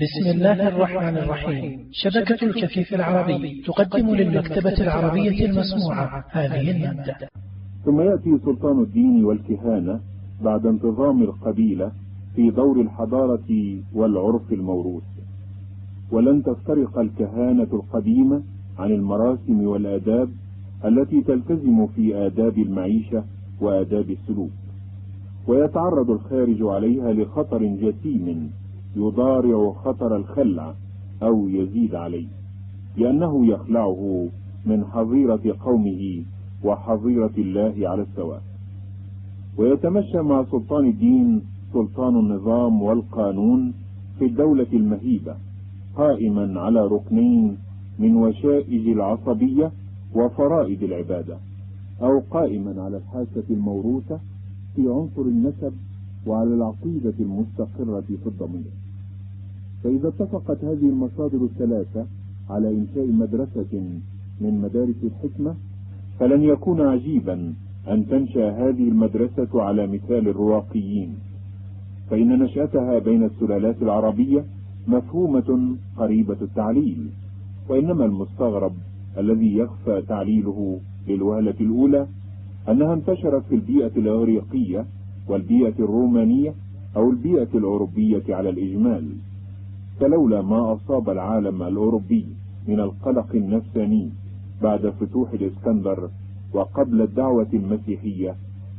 بسم الله الرحمن الرحيم. شبكة الكفيف العربي تقدم للمكتبة العربية المسموعة. هذه المادة. ثم يأتي سلطان الدين والكهانة بعد انتظام القبيلة في دور الحضارة والعرف الموروث. ولن تفترق الكهانة القديمة عن المراسم والآداب التي تلتزم في آداب المعيشة وآداب السلوك. ويتعرض الخارج عليها لخطر جسيم يضارع خطر الخلع أو يزيد عليه لأنه يخلعه من حظيرة قومه وحظيرة الله على السواء. ويتمشى مع سلطان الدين سلطان النظام والقانون في الدولة المهيبة قائما على ركنين من وشائج العصبية وفرائض العبادة أو قائما على الحاسة الموروثة في عنصر النسب وعلى العقيدة المستقرة في الضمير. فإذا اتفقت هذه المصادر الثلاثة على إنشاء مدرسة من مدارس الحكمة فلن يكون عجيبا أن تنشأ هذه المدرسة على مثال الرواقيين. فإن نشأتها بين السلالات العربية مفهومة قريبة التعليل وإنما المستغرب الذي يخفى تعليله للوهلة الأولى أنها انتشرت في البيئة الإغريقية والبيئة الرومانية أو البيئة الأوروبية على الإجمال. فلولا ما أصاب العالم الأوروبي من القلق النفساني بعد فتوح الإسكندر وقبل الدعوة المسيحية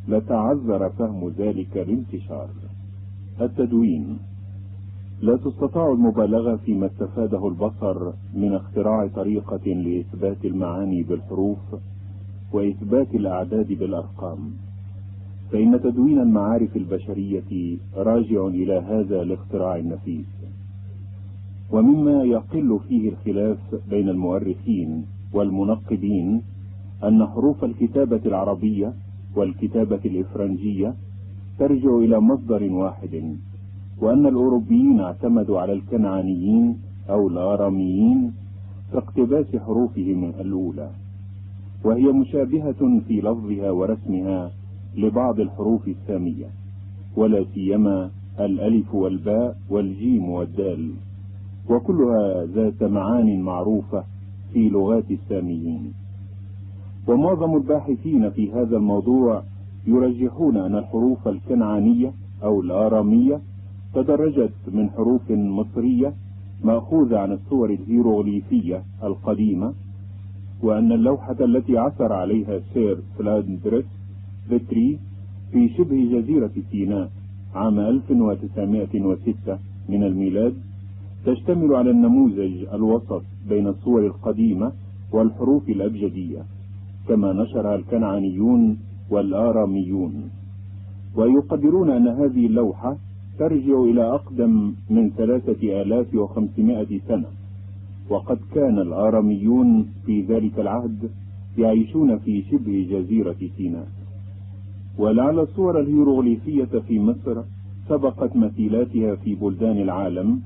لتعذر فهم ذلك الانتشار. التدوين لا تستطاع المبالغة فيما استفاده البصر من اختراع طريقة لإثبات المعاني بالحروف وإثبات الأعداد بالأرقام. فإن تدوين المعارف البشرية راجع إلى هذا الاختراع النفيس. ومما يقل فيه الخلاف بين المؤرخين والمنقبين أن حروف الكتابة العربية والكتابة الإفرنجية ترجع إلى مصدر واحد وأن الأوروبيين اعتمدوا على الكنعانيين أو الآراميين في اقتباس حروفهم الأولى وهي مشابهة في لفظها ورسمها لبعض الحروف السامية ولا سيما الألف والباء والجيم والدال. وكلها ذات معان معروفة في لغات الساميين. ومعظم الباحثين في هذا الموضوع يرجحون أن الحروف الكنعانية أو الآرامية تدرجت من حروف مصرية مأخوذة عن الصور الهيروغليفية القديمة وأن اللوحة التي عثر عليها سير فلاندرس بتري في شبه جزيرة سيناء عام 1906 من الميلاد تشتمل على النموذج الوسط بين الصور القديمة والحروف الأبجدية كما نشرها الكنعانيون والآراميون. ويقدرون أن هذه اللوحة ترجع إلى أقدم من ثلاثة آلاف وخمسمائة سنة. وقد كان الآراميون في ذلك العهد يعيشون في شبه جزيرة سيناء. ولعل الصور الهيروغليفية في مصر سبقت مثيلاتها في بلدان العالم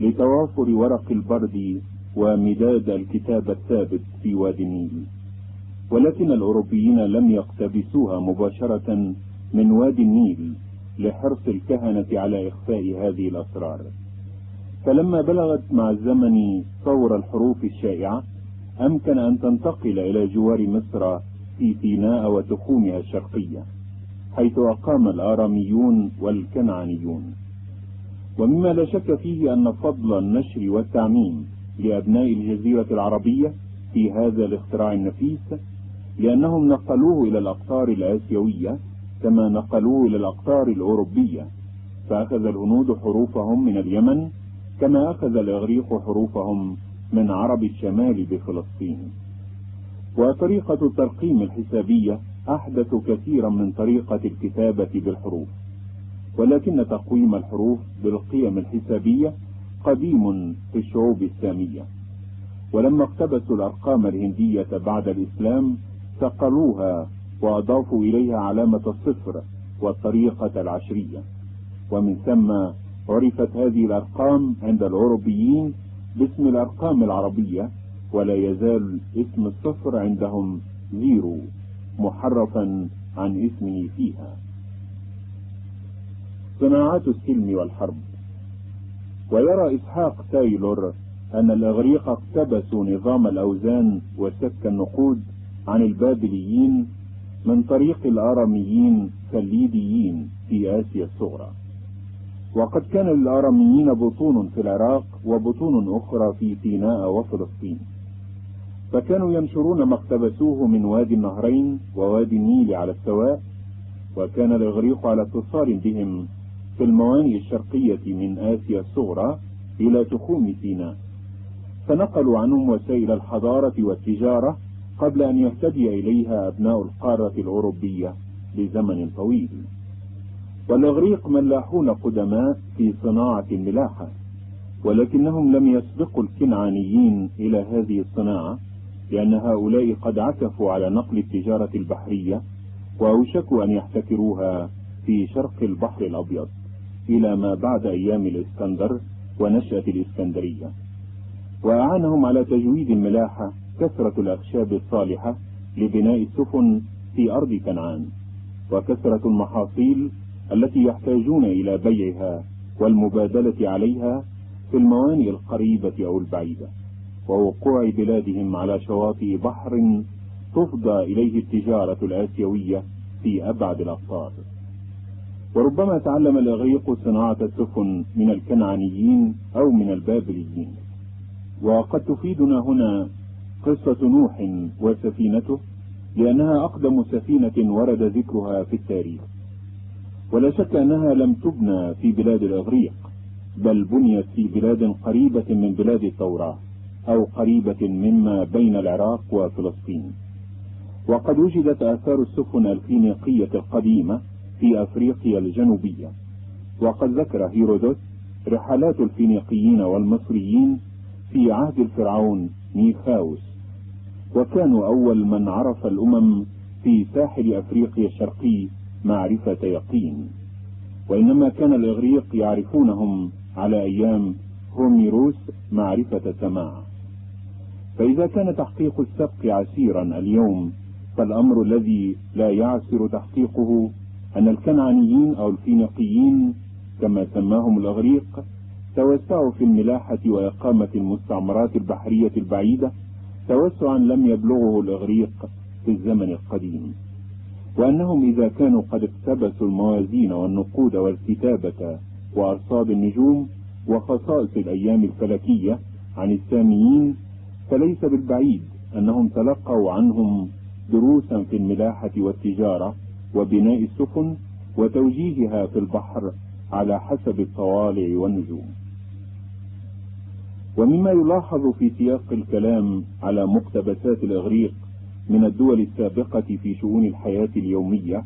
لتوافر ورق البرد ومداد الكتاب الثابت في وادي النيل. ولكن الأوروبيين لم يقتبسوها مباشرة من وادي النيل لحرص الكهنة على إخفاء هذه الأسرار. فلما بلغت مع الزمن صور الحروف الشائعة أمكن أن تنتقل إلى جوار مصر في سيناء وتخومها الشرقية حيث أقام الآراميون والكنعانيون. ومما لا شك فيه أن فضل النشر والتعميم لأبناء الجزيرة العربية في هذا الاختراع النفيس لأنهم نقلوه إلى الأقطار الآسيوية كما نقلوه إلى الأقطار الأوروبية فأخذ الهنود حروفهم من اليمن كما أخذ الإغريق حروفهم من عرب الشمال بفلسطين. وطريقة الترقيم الحسابية أحدث كثيرا من طريقة الكتابة بالحروف. ولكن تقويم الحروف بالقيم الحسابية قديم في الشعوب السامية. ولما اقتبسوا الأرقام الهندية بعد الإسلام ثقلوها وأضافوا إليها علامة الصفر والطريقة العشرية. ومن ثم عرفت هذه الأرقام عند الأوروبيين باسم الأرقام العربية ولا يزال اسم الصفر عندهم زيرو محرفا عن اسمه فيها. صناعات السلم والحرب. ويرى إسحاق تايلور أن الإغريق اقتبسوا نظام الأوزان وسك النقود عن البابليين من طريق الآراميين كالليديين في آسيا الصغرى. وقد كان للآراميين بطون في العراق وبطون أخرى في سيناء وفلسطين. فكانوا ينشرون ما اقتبسوه من وادي النهرين ووادي النيل على السواء وكان الإغريق على اتصال بهم في الموانئ الشرقية من آسيا الصغرى إلى تخوم سيناء. فنقلوا عنهم وسائل الحضارة والتجارة قبل أن يهتدي إليها أبناء القارة الأوروبية لزمن طويل. والإغريق ملاحون قدماء في صناعة الملاحة ولكنهم لم يسبقوا الكنعانيين إلى هذه الصناعة لأن هؤلاء قد عكفوا على نقل التجارة البحرية وأوشكوا أن يحتكروها في شرق البحر الأبيض. إلى ما بعد أيام الإسكندر ونشأة الإسكندرية. وأعانهم على تجويد الملاحة كثرة الأخشاب الصالحة لبناء السفن في أرض كنعان وكثرة المحاصيل التي يحتاجون إلى بيعها والمبادلة عليها في الموانئ القريبة أو البعيدة ووقوع بلادهم على شواطئ بحر تفضى إليه التجارة الآسيوية في أبعد الأقطار. وربما تعلم الإغريق صناعة السفن من الكنعانيين أو من البابليين. وقد تفيدنا هنا قصة نوح وسفينته لأنها أقدم سفينة ورد ذكرها في التاريخ. ولا شك أنها لم تبنى في بلاد الإغريق بل بنيت في بلاد قريبة من بلاد التوراة أو قريبة مما بين العراق وفلسطين. وقد وجدت آثار السفن الفينيقية القديمة في أفريقيا الجنوبية. وقد ذكر هيرودوت رحلات الفينيقيين والمصريين في عهد الفرعون نيخاوس وكانوا أول من عرف الأمم في ساحل أفريقيا الشرقي معرفة يقين. وإنما كان الإغريق يعرفونهم على أيام هوميروس معرفة سماع. فإذا كان تحقيق السبق عسيرا اليوم فالأمر الذي لا يعسر تحقيقه أن الكنعانيين أو الفينيقيين كما سماهم الأغريق توسعوا في الملاحة وإقامة المستعمرات البحرية البعيدة توسعا لم يبلغه الإغريق في الزمن القديم. وأنهم إذا كانوا قد اقتبسوا الموازين والنقود والكتابة وأرصاد النجوم وخصائص الأيام الفلكية عن الساميين فليس بالبعيد أنهم تلقوا عنهم دروسا في الملاحة والتجارة وبناء السفن وتوجيهها في البحر على حسب الطوالع والنجوم. ومما يلاحظ في سياق الكلام على مقتبسات الإغريق من الدول السابقة في شؤون الحياة اليومية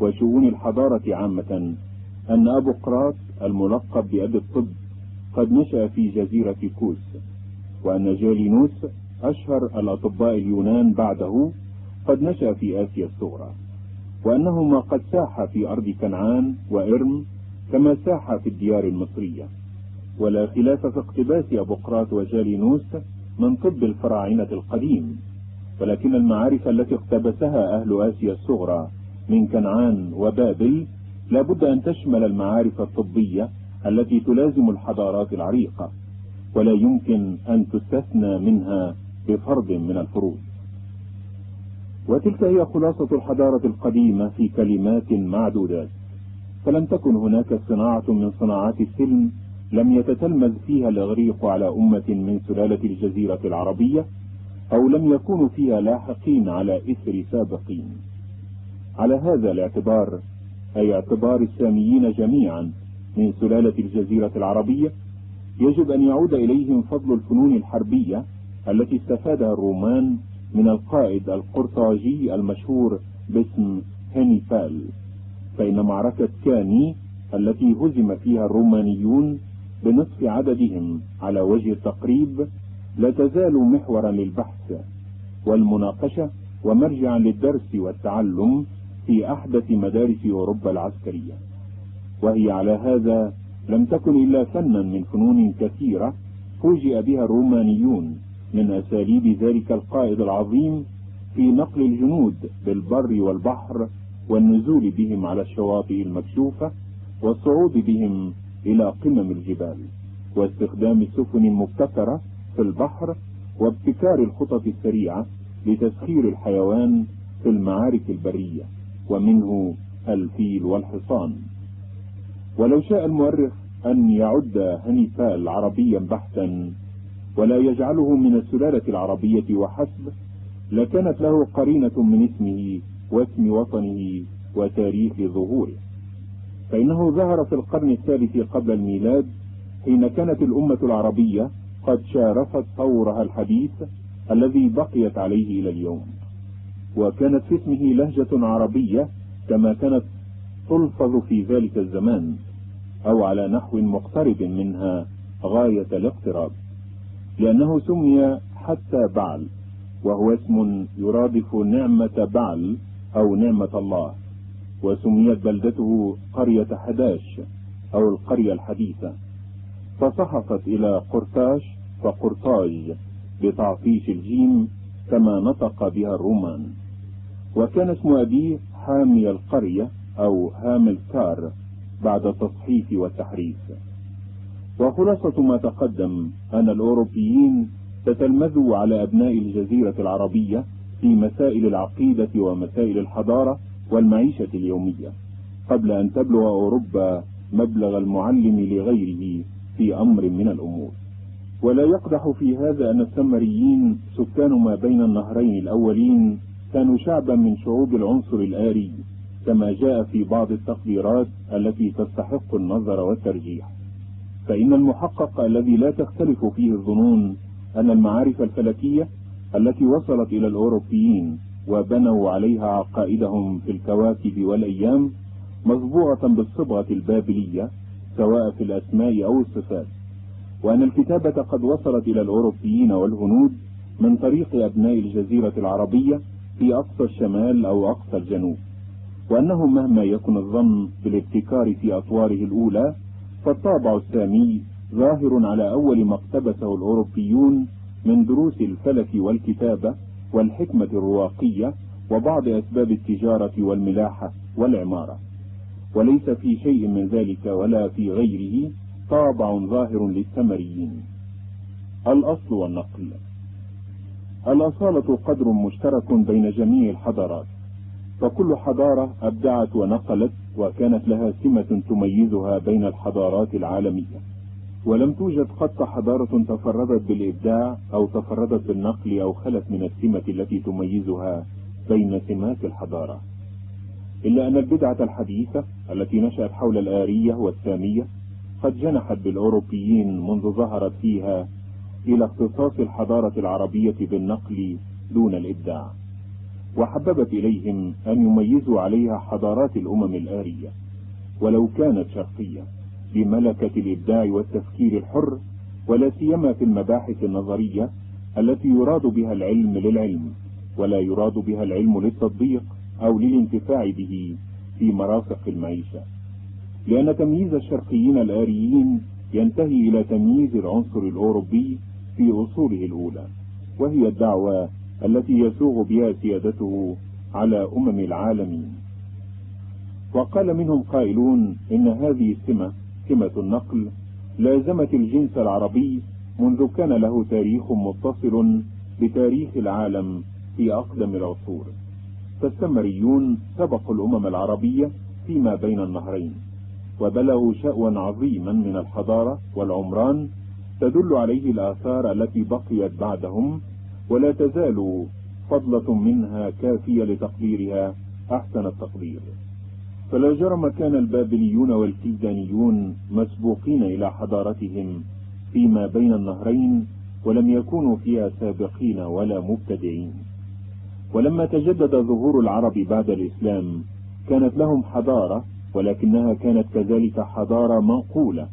وشؤون الحضارة عامة أن أبو قراط الملقب بأبي الطب قد نشأ في جزيرة كوس وأن جالينوس أشهر الأطباء اليونان بعده قد نشأ في آسيا الصغرى. وأنهما قد ساح في أرض كنعان وإرم كما ساح في الديار المصرية. ولا خلاف في اقتباس أبقراط وجالينوس من طب الفراعنة القديم ولكن المعارف التي اقتبسها أهل آسيا الصغرى من كنعان وبابل لابد أن تشمل المعارف الطبية التي تلازم الحضارات العريقة ولا يمكن أن تستثنى منها بفرض من الفروض. وتلك هي خلاصة الحضارة القديمة في كلمات معدودات. فلم تكن هناك صناعة من صناعات السلم لم يتتلمذ فيها الإغريق على أمة من سلالة الجزيرة العربية أو لم يكونوا فيها لاحقين على إثر سابقين. على هذا الاعتبار أي اعتبار الساميين جميعا من سلالة الجزيرة العربية يجب أن يعود إليهم فضل الفنون الحربية التي استفادها الرومان من القائد القرطاجي المشهور باسم هينيفال فإن معركة كاني التي هزم فيها الرومانيون بنصف عددهم على وجه التقريب لا تزال محورا للبحث والمناقشة ومرجعا للدرس والتعلم في أحدث مدارس أوروبا العسكرية. وهي على هذا لم تكن إلا فنا من فنون كثيرة فوجئ بها الرومانيون من أساليب ذلك القائد العظيم في نقل الجنود بالبر والبحر والنزول بهم على الشواطئ المكشوفة والصعود بهم إلى قمم الجبال واستخدام السفن المبتكرة في البحر وابتكار الخطط السريعة لتسخير الحيوان في المعارك البرية ومنه الفيل والحصان. ولو شاء المؤرخ أن يعد هنيفال عربيا بحتا ولا يجعله من السلالة العربية وحسب لكانت له قرينة من اسمه واسم وطنه وتاريخ ظهوره. فإنه ظهر في القرن الثالث قبل الميلاد حين كانت الأمة العربية قد شارفت طورها الحديث الذي بقيت عليه إلى اليوم. وكانت في اسمه لهجة عربية كما كانت تلفظ في ذلك الزمان أو على نحو مقترب منها غاية الاقتراب. لأنه سمي حتى بعل وهو اسم يرادف نعمة بعل أو نعمة الله وسميت بلدته قرية حداش أو القرية الحديثة. فصحفت إلى قرطاش فقرطاج بتعطيش الجيم كما نطق بها الرومان. وكان اسم أبيه حامي القرية أو هاملكار بعد التصحيف والتحريف. وخلاصة ما تقدم أن الأوروبيين تتلمذوا على أبناء الجزيرة العربية في مسائل العقيدة ومسائل الحضارة والمعيشة اليومية قبل أن تبلغ أوروبا مبلغ المعلم لغيره في أمر من الأمور. ولا يقدح في هذا أن السمريين سكان ما بين النهرين الأولين كانوا شعبا من شعوب العنصر الآري كما جاء في بعض التقديرات التي تستحق النظر والترجيح. فإن المحقق الذي لا تختلف فيه الظنون أن المعارف الفلكية التي وصلت إلى الأوروبيين وبنوا عليها عقائدهم في الكواكب والأيام مطبوعة بالصبغة البابلية سواء في الأسماء أو الصفات وأن الكتابة قد وصلت إلى الأوروبيين والهنود من طريق أبناء الجزيرة العربية في أقصى الشمال أو أقصى الجنوب وأنه مهما يكن الظن بالابتكار في أطواره الأولى فالطابع السامي ظاهر على أول ما اقتبسه الأوروبيون من دروس الفلك والكتابة والحكمة الرواقية وبعض أسباب التجارة والملاحة والعمارة. وليس في شيء من ذلك ولا في غيره طابع ظاهر للسمريين الأصل والنقل. الأصالة قدر مشترك بين جميع الحضارات. فكل حضارة أبدعت ونقلت وكانت لها سمة تميزها بين الحضارات العالمية. ولم توجد قط حضارة تفردت بالإبداع أو تفردت بالنقل أو خلت من السمة التي تميزها بين سمات الحضارة. إلا أن البدعة الحديثة التي نشأت حول الآرية والسامية قد جنحت بالأوروبيين منذ ظهرت فيها إلى اختصاص الحضارة العربية بالنقل دون الإبداع. وحببت إليهم أن يميزوا عليها حضارات الأمم الآرية. ولو كانت شرقية بملكة الإبداع والتفكير الحر ولا سيما في المباحث النظرية التي يراد بها العلم للعلم ولا يراد بها العلم للتطبيق أو للانتفاع به في مرافق المعيشة. لأن تمييز الشرقيين الآريين ينتهي إلى تمييز العنصر الأوروبي في أصوله الأولى وهي الدعوة التي يسوغ بها سيادته على أمم العالمين وقال منهم قائلون إن هذه السمة سمة النقل لازمت الجنس العربي منذ كان له تاريخ متصل بتاريخ العالم في أقدم العصور. فالسمريون سبقوا الأمم العربية فيما بين النهرين وبلغوا شأوا عظيما من الحضارة والعمران تدل عليه الآثار التي بقيت بعدهم ولا تزال فضلة منها كافية لتقديرها أحسن التقدير. فلا جرم كان البابليون والكلدانيون مسبوقين إلى حضارتهم فيما بين النهرين ولم يكونوا فيها سابقين ولا مبتدعين. ولما تجدد ظهور العرب بعد الإسلام كانت لهم حضارة ولكنها كانت كذلك حضارة منقولة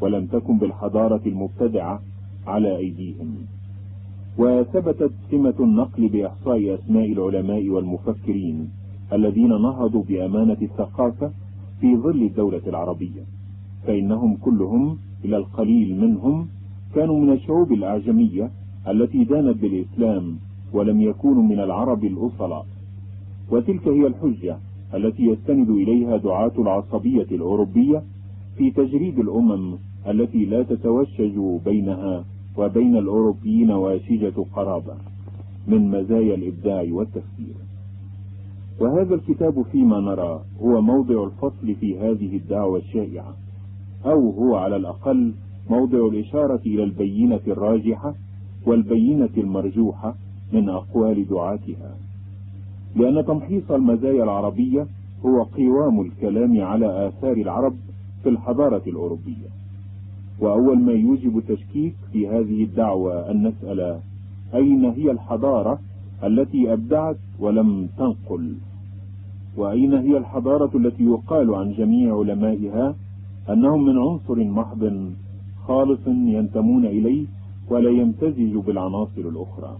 ولم تكن بالحضارة المبتدعة على أيديهم. وثبتت سمة النقل بإحصاء أسماء العلماء والمفكرين الذين نهضوا بأمانة الثقافة في ظل الدولة العربية فإنهم كلهم إلى القليل منهم كانوا من الشعوب الأعجمية التي دانت بالإسلام ولم يكونوا من العرب الأصلاء وتلك هي الحجة التي يستند إليها دعاة العصبية الأوروبية في تجريد الأمم التي لا تتوشج بينها وبين الأوروبيين واشجة قرابة من مزايا الإبداع والتفكير. وهذا الكتاب فيما نرى هو موضع الفصل في هذه الدعوة الشائعة أو هو على الأقل موضع الإشارة إلى البينة الراجحة والبينة المرجوحة من أقوال دعاتها. لأن تمحيص المزايا العربية هو قوام الكلام على آثار العرب في الحضارة الأوروبية. وأول ما يوجب التشكيك في هذه الدعوة أن نسأل أين هي الحضارة التي أبدعت ولم تنقل؟ وأين هي الحضارة التي يقال عن جميع علمائها أنهم من عنصر محض خالص ينتمون إليه ولا يمتزج بالعناصر الأخرى؟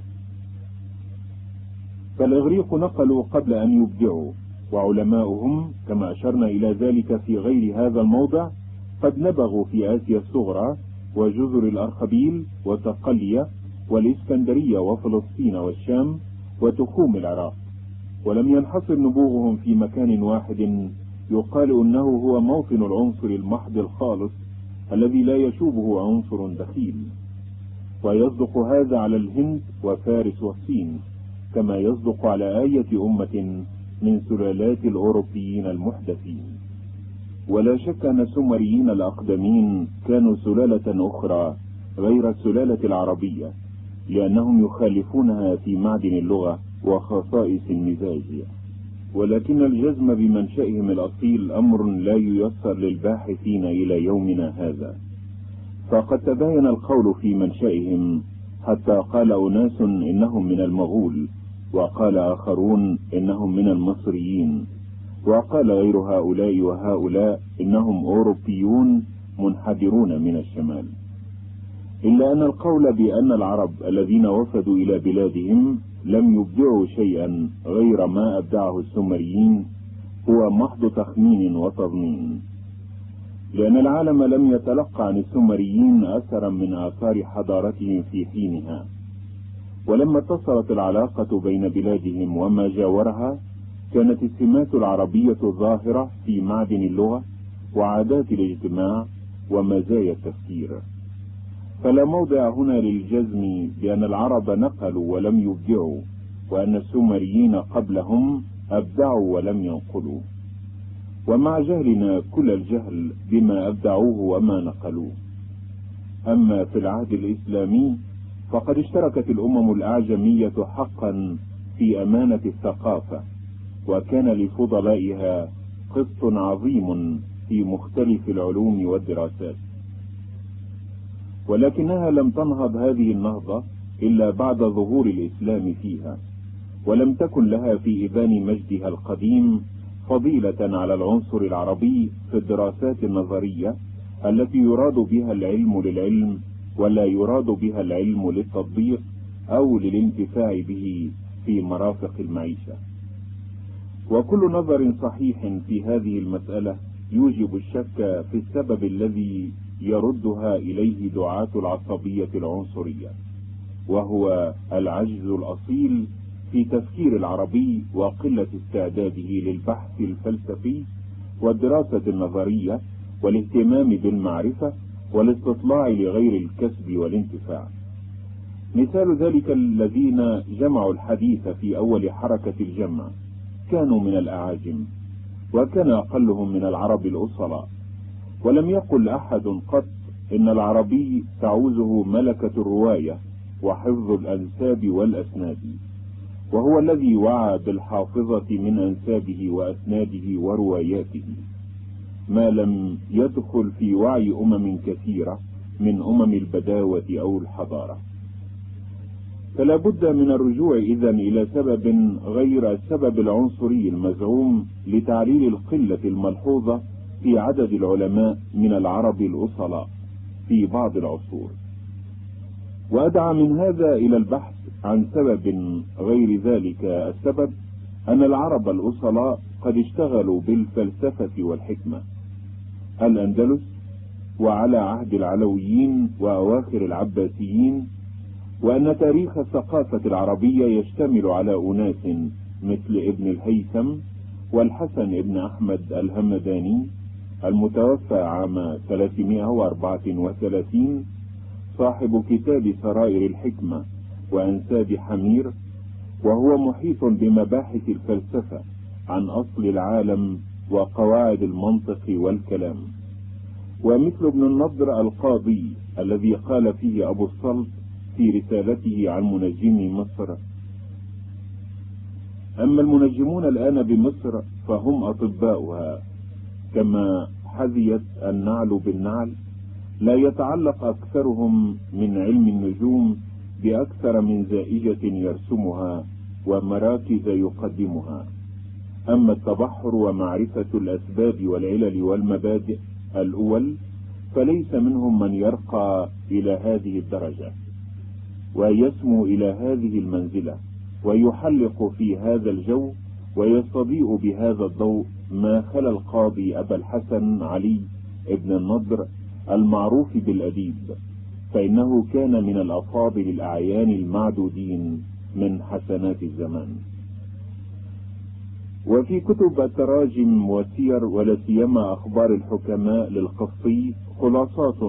فالإغريق نقلوا قبل أن يبدعوا وعلماؤهم كما أشرنا إلى ذلك في غير هذا الموضع قد نبغوا في آسيا الصغرى وجزر الأرخبيل وتقلية والإسكندرية وفلسطين والشام وتخوم العراق ولم ينحصر نبوغهم في مكان واحد يقال إنه هو موطن العنصر المحض الخالص الذي لا يشوبه عنصر دخيل. ويصدق هذا على الهند وفارس والصين كما يصدق على آية أمة من سلالات الأوروبيين المحدثين. ولا شك أن السومريين الأقدمين كانوا سلالة أخرى غير السلالة العربية لأنهم يخالفونها في معدن اللغة وخصائص المزاج. ولكن الجزم بمنشأهم الأصيل أمر لا ييسر للباحثين إلى يومنا هذا. فقد تباين القول في منشأهم حتى قال أناس إنهم من المغول وقال آخرون إنهم من المصريين. وقال غير هؤلاء وهؤلاء إنهم أوروبيون منحدرون من الشمال. إلا أن القول بأن العرب الذين وفدوا إلى بلادهم لم يبدعوا شيئا غير ما أبدعه السومريين هو محض تخمين وتظنين لأن العالم لم يتلقى عن السومريين أثرا من آثار حضارتهم في حينها. ولما اتصلت العلاقة بين بلادهم وما جاورها كانت السمات العربية ظاهرة في معدن اللغة وعادات الاجتماع ومزايا التفكير. فلا موضع هنا للجزم بأن العرب نقلوا ولم يبدعوا وأن السومريين قبلهم أبدعوا ولم ينقلوا. ومع جهلنا كل الجهل بما أبدعوه وما نقلوه. أما في العهد الإسلامي فقد اشتركت الأمم الأعجمية حقا في أمانة الثقافة وكان لفضلائها قسط عظيم في مختلف العلوم والدراسات. ولكنها لم تنهض هذه النهضة إلا بعد ظهور الإسلام فيها ولم تكن لها في إبان مجدها القديم فضيلة على العنصر العربي في الدراسات النظرية التي يراد بها العلم للعلم ولا يراد بها العلم للتطبيق أو للانتفاع به في مرافق المعيشة. وكل نظر صحيح في هذه المسألة يوجب الشك في السبب الذي يردها إليه دعاة العصبية العنصرية وهو العجز الأصيل في تفكير العربي وقلة استعداده للبحث الفلسفي والدراسة النظرية والاهتمام بالمعرفة والاستطلاع لغير الكسب والانتفاع. مثال ذلك الذين جمعوا الحديث في أول حركة الجمع. كانوا من الأعاجم وكان أقلهم من العرب الأصلاء ولم يقل أحد قط إن العربي تعوزه ملكة الرواية وحفظ الأنساب والأسناد وهو الذي وعى بالحافظة من أنسابه وأسناده ورواياته. ما لم يدخل في وعي أمم كثيرة من أمم البداوة أو الحضارة. فلا بد من الرجوع إذا إلى سبب غير السبب العنصري المزعوم لتعليل القلة الملحوظة في عدد العلماء من العرب الأصلاء في بعض العصور. وأدعى من هذا إلى البحث عن سبب غير ذلك السبب أن العرب الأصلاء قد اشتغلوا بالفلسفة والحكمة. الأندلس وعلى عهد العلويين وأواخر العباسيين وأن تاريخ الثقافة العربية يشتمل على أناس مثل ابن الهيثم والحسن ابن أحمد الهمداني المتوفى عام 334 صاحب كتاب سرائر الحكمة وأنساب حمير وهو محيط بمباحث الفلسفة عن أصل العالم وقواعد المنطق والكلام. ومثل ابن النضر القاضي الذي قال فيه أبو الصلت في رسالته عن منجمي مصر. أما المنجمون الآن بمصر فهم أطباؤها. كما حذيت النعل بالنعل لا يتعلق أكثرهم من علم النجوم بأكثر من زائجة يرسمها ومراكز يقدمها. أما التبحر ومعرفة الأسباب والعلل والمبادئ الأول فليس منهم من يرقى إلى هذه الدرجة. ويسمو إلى هذه المنزلة ويحلق في هذا الجو ويستضيء بهذا الضوء ما خلا القاضي أبا الحسن علي ابن النضر المعروف بالأديب فإنه كان من الأفاضل الأعيان المعدودين من حسنات الزمان. وفي كتب التراجم والسير ولا سيما أخبار الحكماء للقصي خلاصات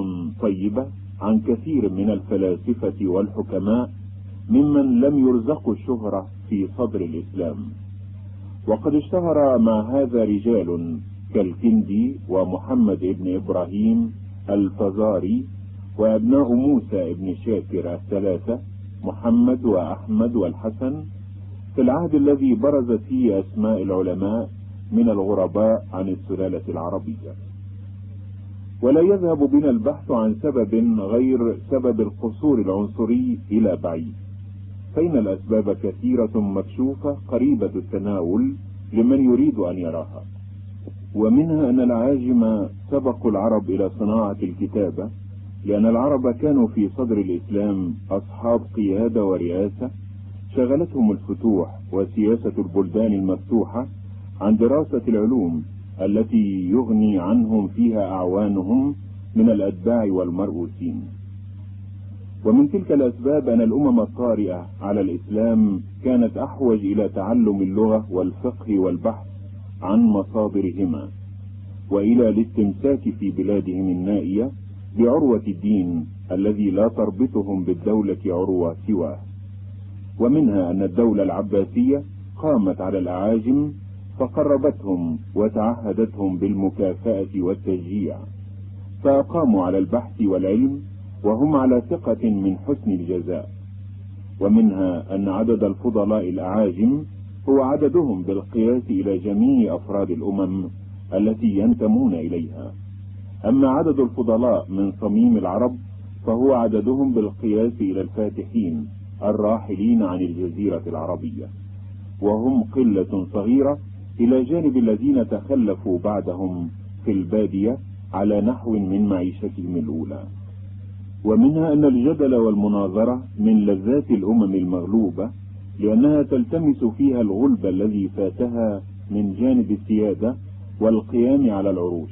طيبة عن كثير من الفلاسفة والحكماء ممن لم يرزقوا الشهرة في صدر الإسلام. وقد اشتهر مع هذا رجال كالكندي ومحمد ابن إبراهيم الفزاري وأبناء موسى ابن شاكر الثلاثة محمد وأحمد والحسن في العهد الذي برزت فيه أسماء العلماء من الغرباء عن السلالة العربية. ولا يذهب بنا البحث عن سبب غير سبب القصور العنصري إلى بعيد. فإن الأسباب كثيرة مكشوفة قريبة التناول لمن يريد أن يراها. ومنها أن العاجم سبقوا العرب إلى صناعة الكتابة لأن العرب كانوا في صدر الإسلام أصحاب قيادة ورئاسة شغلتهم الفتوح وسياسة البلدان المفتوحة عن دراسة العلوم التي يغني عنهم فيها أعوانهم من الأتباع والمرؤوسين. ومن تلك الأسباب أن الأمم الطارئة على الإسلام كانت أحوج إلى تعلم اللغة والفقه والبحث عن مصادرهما وإلى الاستمساك في بلادهم النائية بعروة الدين الذي لا تربطهم بالدولة عروة سواه. ومنها أن الدولة العباسية قامت على الأعاجم فقربتهم وتعهدتهم بالمكافأة والتشجيع فأقاموا على البحث والعلم وهم على ثقة من حسن الجزاء. ومنها أن عدد الفضلاء الأعاجم هو عددهم بالقياس إلى جميع أفراد الأمم التي ينتمون إليها. أما عدد الفضلاء من صميم العرب فهو عددهم بالقياس إلى الفاتحين الراحلين عن الجزيرة العربية. وهم قلة صغيرة إلى جانب الذين تخلفوا بعدهم في البادية على نحو من معيشتهم الأولى. ومنها أن الجدل والمناظرة من لذات الأمم المغلوبة لأنها تلتمس فيها الغلب الذي فاتها من جانب السيادة والقيام على العروش.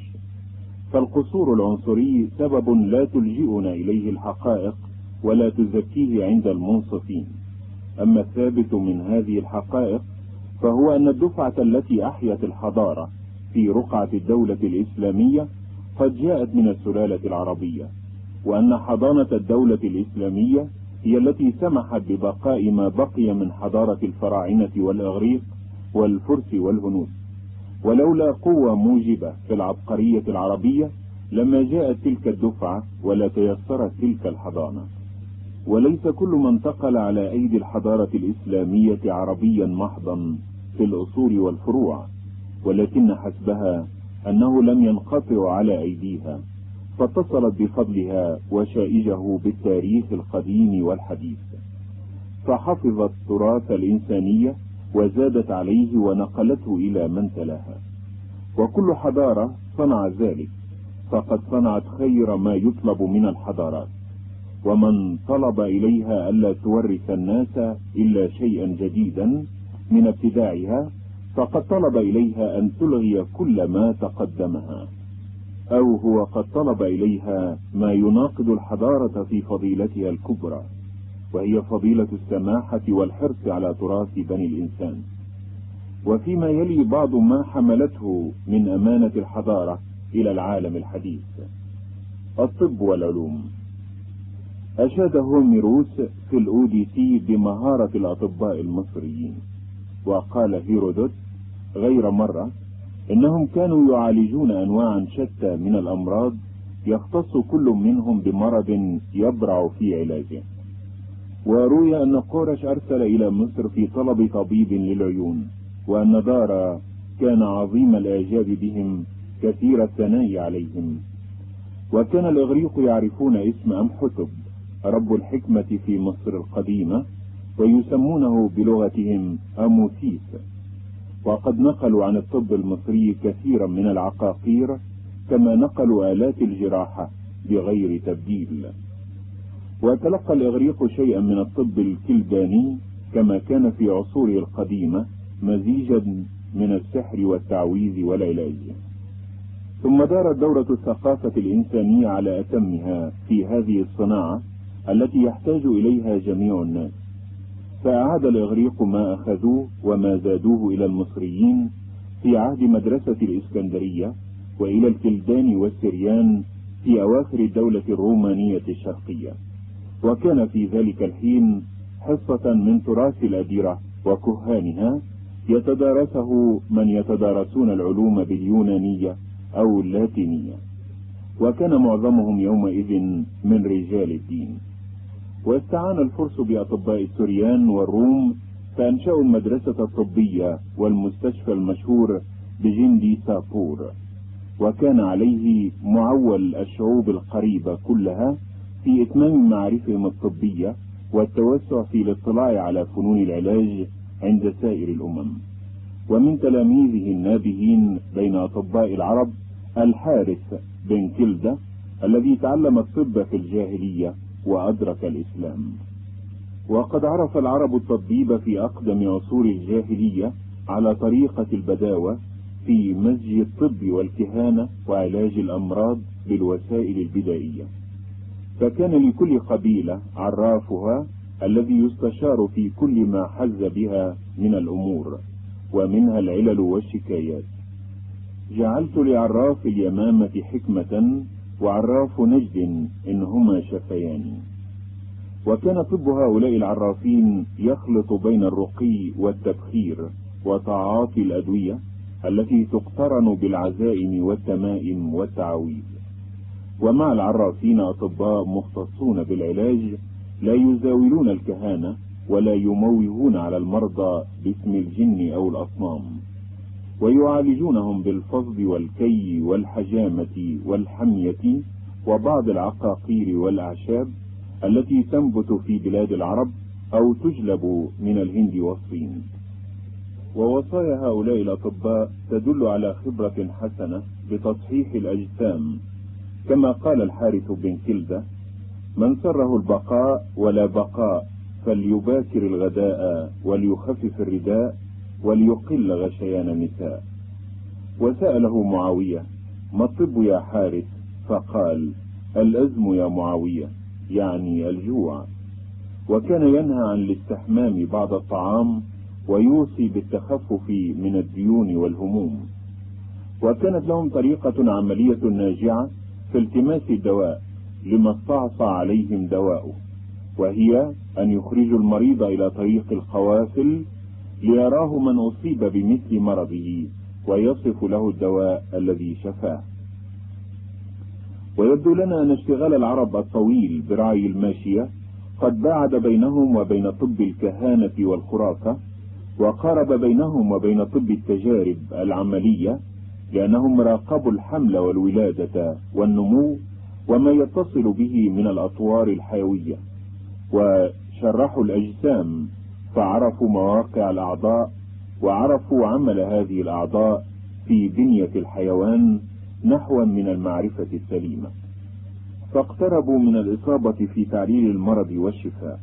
فالقصور العنصري سبب لا تلجئنا إليه الحقائق ولا تزكيه عند المنصفين. أما الثابت من هذه الحقائق فهو أن الدفعة التي أحيت الحضارة في رقعة الدولة الإسلامية قد جاءت من السلالة العربية وأن حضانة الدولة الإسلامية هي التي سمحت ببقاء ما بقي من حضارة الفراعنة والأغريق والفرس والهنود ولولا قوة موجبة في العبقرية العربية لما جاءت تلك الدفعة ولا تيسرت تلك الحضانة. وليس كل من انتقل على أيدي الحضارة الإسلامية عربيا محضا. في الأصول والفروع ولكن حسبها أنه لم ينقطع على أيديها فاتصلت بفضلها وشائجه بالتاريخ القديم والحديث. فحفظت تراث الإنسانية وزادت عليه ونقلته إلى من تلاها. وكل حضارة صنع ذلك فقد صنعت خير ما يطلب من الحضارات. ومن طلب إليها ألا تورث الناس إلا شيئا جديدا من ابتداعها فقد طلب إليها أن تلغي كل ما تقدمها أو هو قد طلب إليها ما يناقض الحضارة في فضيلتها الكبرى وهي فضيلة السماحة والحرص على تراث بني الإنسان. وفيما يلي بعض ما حملته من أمانة الحضارة إلى العالم الحديث. الطب والعلوم. أشاد هوميروس في الأوديسي بمهارة الأطباء المصريين. وقال هيرودوت غير مرة إنهم كانوا يعالجون أنواعا شتى من الأمراض يختص كل منهم بمرض يبرع في علاجه. وروي أن قورش أرسل إلى مصر في طلب طبيب للعيون وأن دارا كان عظيم الإعجاب بهم كثير الثناء عليهم. وكان الإغريق يعرفون اسم أمحتب رب الحكمة في مصر القديمة ويسمونه بلغتهم أموسيس. وقد نقلوا عن الطب المصري كثيرا من العقاقير كما نقلوا آلات الجراحة بغير تبديل. وتلقى الإغريق شيئا من الطب الكلداني كما كان في عصوره القديمة مزيجا من السحر والتعويذ والعلاج. ثم دارت دورة الثقافة الإنسانية على أتمها في هذه الصناعة التي يحتاج إليها جميع الناس. فأعاد الإغريق ما أخذوه وما زادوه إلى المصريين في عهد مدرسة الإسكندرية وإلى الكلدان والسريان في أواخر الدولة الرومانية الشرقية. وكان في ذلك الحين حصة من تراث الأديرة وكهانها يتدارسه من يتدارسون العلوم باليونانية أو اللاتينية. وكان معظمهم يومئذ من رجال الدين. واستعان الفرس بأطباء السريان والروم فأنشأوا المدرسة الطبية والمستشفى المشهور بجندي سابور وكان عليه معول الشعوب القريبة كلها في إتمام معارفهم الطبية والتوسع في الاطلاع على فنون العلاج عند سائر الأمم. ومن تلاميذه النابهين بين أطباء العرب الحارث بن كلدة الذي تعلم الطب في الجاهلية وأدرك الإسلام. وقد عرف العرب التطبيب في أقدم عصور الجاهلية على طريقة البداوة في مزج الطب والكهانة وعلاج الأمراض بالوسائل البدائية. فكان لكل قبيلة عرافها الذي يستشار في كل ما حز بها من الأمور ومنها العلل والشكايات. جعلت لعراف اليمامة حكمة وعراف نجد إنهما شفيان. وكان طب هؤلاء العرافين يخلط بين الرقي والتبخير وتعاطي الأدوية التي تقترن بالعزائم والتمائم والتعاويذ ومع العرافين أطباء مختصون بالعلاج لا يزاولون الكهانة ولا يموهون على المرضى باسم الجن أو الأصنام. ويعالجونهم بالفض والكي والحجامة والحمية وبعض العقاقير والأعشاب التي تنبت في بلاد العرب أو تجلب من الهند والصين. ووصايا هؤلاء الأطباء تدل على خبرة حسنة بتصحيح الأجسام. كما قال الحارث بن كلدة من سره البقاء ولا بقاء فليباكر الغداء وليخفف الرداء وليقل غشيان النساء. وسأله معاوية ما الطب يا حارث؟ فقال الأزم يا معاوية يعني الجوع. وكان ينهى عن الاستحمام بعد الطعام ويوصي بالتخفف من الديون والهموم. وكانت لهم طريقة عملية ناجعة في التماس الدواء لما استعصى عليهم دواؤه وهي أن يخرجوا المريض إلى طريق القوافل ليراه من أصيب بمثل مرضه ويصف له الدواء الذي شفاه. ويبدو لنا أن اشتغال العرب الطويل برعي الماشية قد باعد بينهم وبين طب الكهانة والخرافة وقارب بينهم وبين طب التجارب العملية لأنهم راقبوا الحمل والولادة والنمو وما يتصل به من الأطوار الحيوية وشرحوا الأجسام فعرفوا مواقع الأعضاء وعرفوا عمل هذه الأعضاء في بنية الحيوان نحوا من المعرفة السليمة. فاقتربوا من الإصابة في تعليل المرض والشفاء.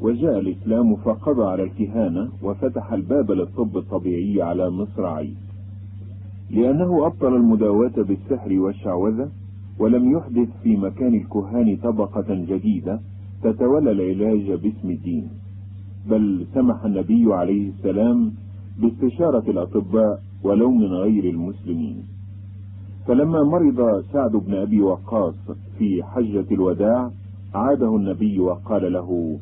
وجاء الإسلام فقضى على الكهانة وفتح الباب للطب الطبيعي على مصراعيه لأنه أبطل المداواة بالسحر والشعوذة ولم يحدث في مكان الكهان طبقة جديدة تتولى العلاج باسم الدين بل سمح النبي عليه السلام باستشارة الأطباء ولو من غير المسلمين. فلما مرض سعد بن أبي وقاص في حجة الوداع عاده النبي وقال له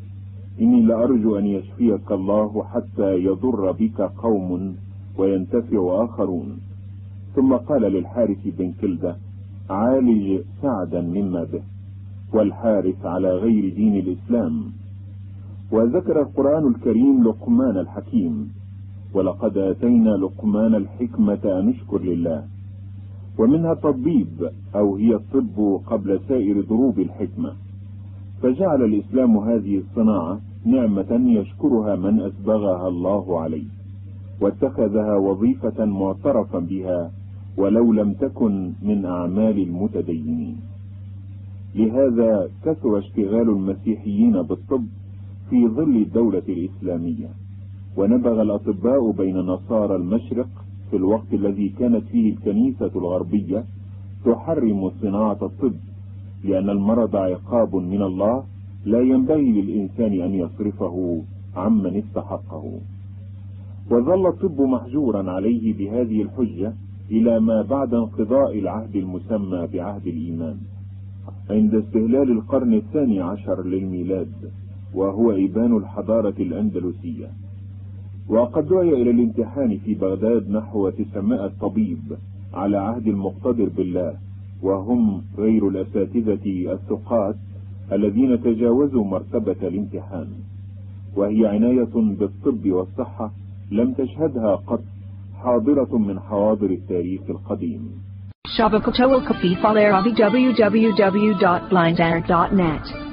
إني لأرجو أن يشفيك الله حتى يضر بك قوم وينتفع آخرون. ثم قال للحارث بن كلدة عالج سعدا مما به والحارث على غير دين الإسلام. وذكر القرآن الكريم لقمان الحكيم ولقد آتينا لقمان الحكمة أن نشكر لله ومنها التطبيب أو هي الطب قبل سائر ضروب الحكمة فجعل الإسلام هذه الصناعة نعمة يشكرها من أسبغها الله عليه واتخذها وظيفة معترفا بها ولو لم تكن من أعمال المتدينين. لهذا كثر اشتغال المسيحيين بالطب في ظل الدولة الإسلامية. ونبغ الأطباء بين نصارى المشرق في الوقت الذي كانت فيه الكنيسة الغربية تحرم صناعة الطب لأن المرض عقاب من الله لا ينبغي للإنسان أن يصرفه عمن استحقه. وظل الطب محجورا عليه بهذه الحجة إلى ما بعد انقضاء العهد المسمى بعهد الإيمان. عند استهلال القرن الثاني عشر للميلاد وهو إبان الحضارة الأندلسية. وقد دعي إلى الامتحان في بغداد نحو 900 طبيب على عهد المقتدر بالله وهم غير الأساتذة الثقات الذين تجاوزوا مرتبة الامتحان. وهي عناية بالطب والصحة لم تشهدها قط حاضرة من حواضر التاريخ القديم. شبكة الكفيف على www.blindair.net